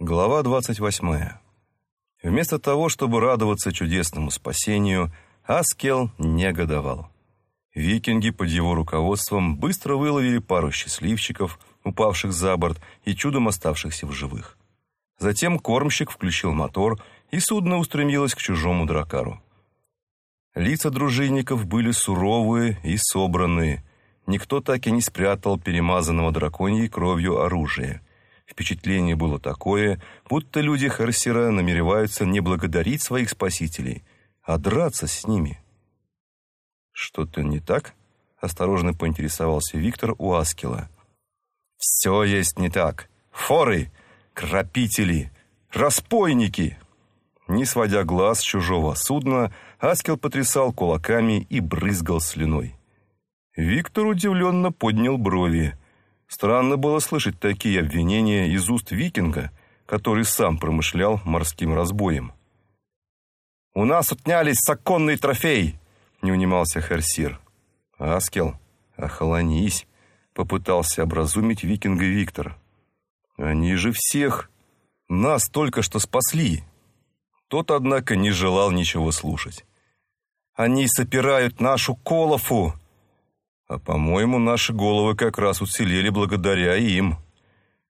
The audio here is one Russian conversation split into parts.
Глава 28. Вместо того, чтобы радоваться чудесному спасению, Аскел негодовал. Викинги под его руководством быстро выловили пару счастливчиков, упавших за борт и чудом оставшихся в живых. Затем кормщик включил мотор, и судно устремилось к чужому дракару. Лица дружинников были суровые и собранные. Никто так и не спрятал перемазанного драконьей кровью оружия – Впечатление было такое, будто люди Харсера намереваются не благодарить своих спасителей, а драться с ними. «Что-то не так?» — осторожно поинтересовался Виктор у Аскела. «Все есть не так. Форы, крапители, распойники!» Не сводя глаз с чужого судна, Аскел потрясал кулаками и брызгал слюной. Виктор удивленно поднял брови. Странно было слышать такие обвинения из уст викинга, который сам промышлял морским разбоем. «У нас отнялись законный трофей!» — не унимался Херсир. «Аскел, охолонись!» — попытался образумить викинга Виктор. «Они же всех! Нас только что спасли!» Тот, однако, не желал ничего слушать. «Они сопирают нашу Колофу!» А, по-моему, наши головы как раз уцелели благодаря им.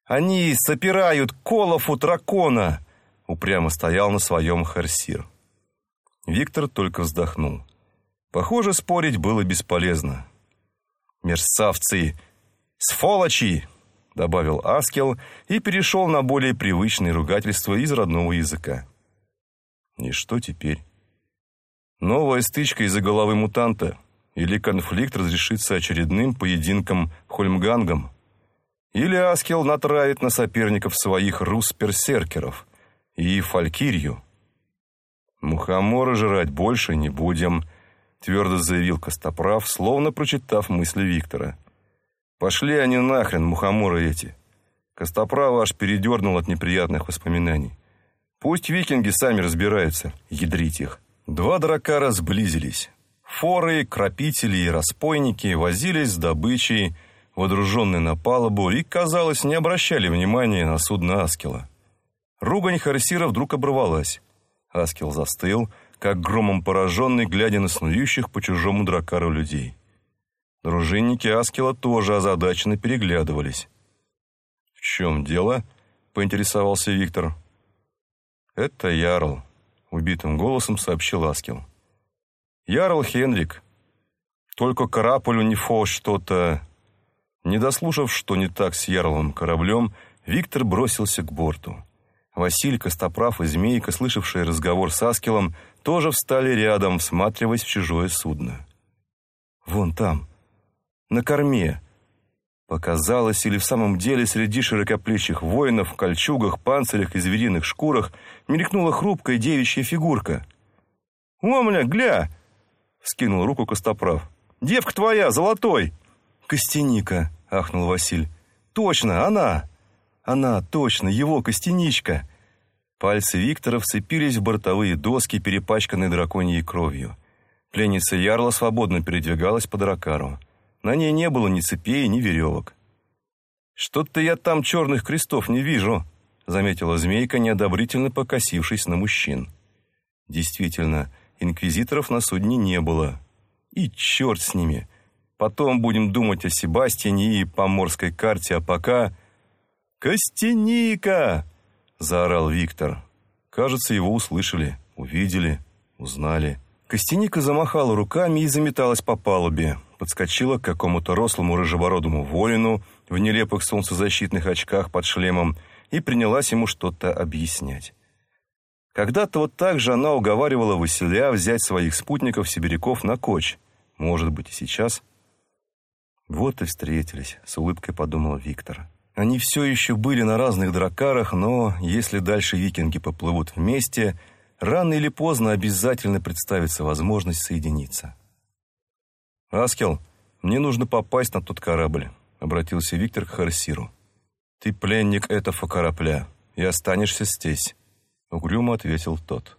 Они сопирают колов у дракона, упрямо стоял на своем Харсир. Виктор только вздохнул. Похоже, спорить было бесполезно. «Мерсавцы! Сфолочи!» — добавил Аскел и перешел на более привычные ругательства из родного языка. И что теперь? Новая стычка из-за головы мутанта — или конфликт разрешится очередным поединком Хольмгангом? Или Аскел натравит на соперников своих рус-персеркеров и Фалькирию? «Мухомора жрать больше не будем», — твердо заявил Костоправ, словно прочитав мысли Виктора. «Пошли они нахрен, мухоморы эти». Костоправа аж передернул от неприятных воспоминаний. «Пусть викинги сами разбираются, ядрить их». Два дракара сблизились. Форы, крапители и распойники возились с добычей, водруженной на палубу, и, казалось, не обращали внимания на судно Аскела. Ругань Харсира вдруг оборвалась. Аскел застыл, как громом пораженный, глядя на снующих по чужому дракару людей. Дружинники Аскела тоже озадаченно переглядывались. «В чем дело?» — поинтересовался Виктор. «Это Ярл», — убитым голосом сообщил Аскел. «Ярл Хенрик. Только Караполю не фо что-то...» Не дослушав, что не так с Ярловым кораблем, Виктор бросился к борту. Василь, Костоправ и Змейка, слышавшие разговор с Аскелом, тоже встали рядом, всматриваясь в чужое судно. «Вон там, на корме», Показалось, или в самом деле среди широкоплечих воинов в кольчугах, панцирях и звериных шкурах мелькнула хрупкая девичья фигурка. «Омля, гля! Скинул руку Костоправ. «Девка твоя, золотой!» «Костяника!» — ахнул Василь. «Точно, она!» «Она, точно, его костяничка!» Пальцы Виктора вцепились в бортовые доски, перепачканные драконьей кровью. Пленница Ярла свободно передвигалась по дракару. На ней не было ни цепей, ни веревок. «Что-то я там черных крестов не вижу», — заметила змейка, неодобрительно покосившись на мужчин. Действительно, Инквизиторов на судне не было. И черт с ними. Потом будем думать о Себастьяне и поморской карте, а пока... «Костяника!» — заорал Виктор. Кажется, его услышали, увидели, узнали. Костяника замахала руками и заметалась по палубе. Подскочила к какому-то рослому рыжебородому воину в нелепых солнцезащитных очках под шлемом и принялась ему что-то объяснять. Когда-то вот так же она уговаривала Василия взять своих спутников-сибиряков на коч. Может быть, и сейчас. Вот и встретились, с улыбкой подумал Виктор. Они все еще были на разных дракарах, но если дальше викинги поплывут вместе, рано или поздно обязательно представится возможность соединиться. «Аскел, мне нужно попасть на тот корабль», — обратился Виктор к Харсиру. «Ты пленник этого корабля и останешься здесь. — угрюмо ответил тот.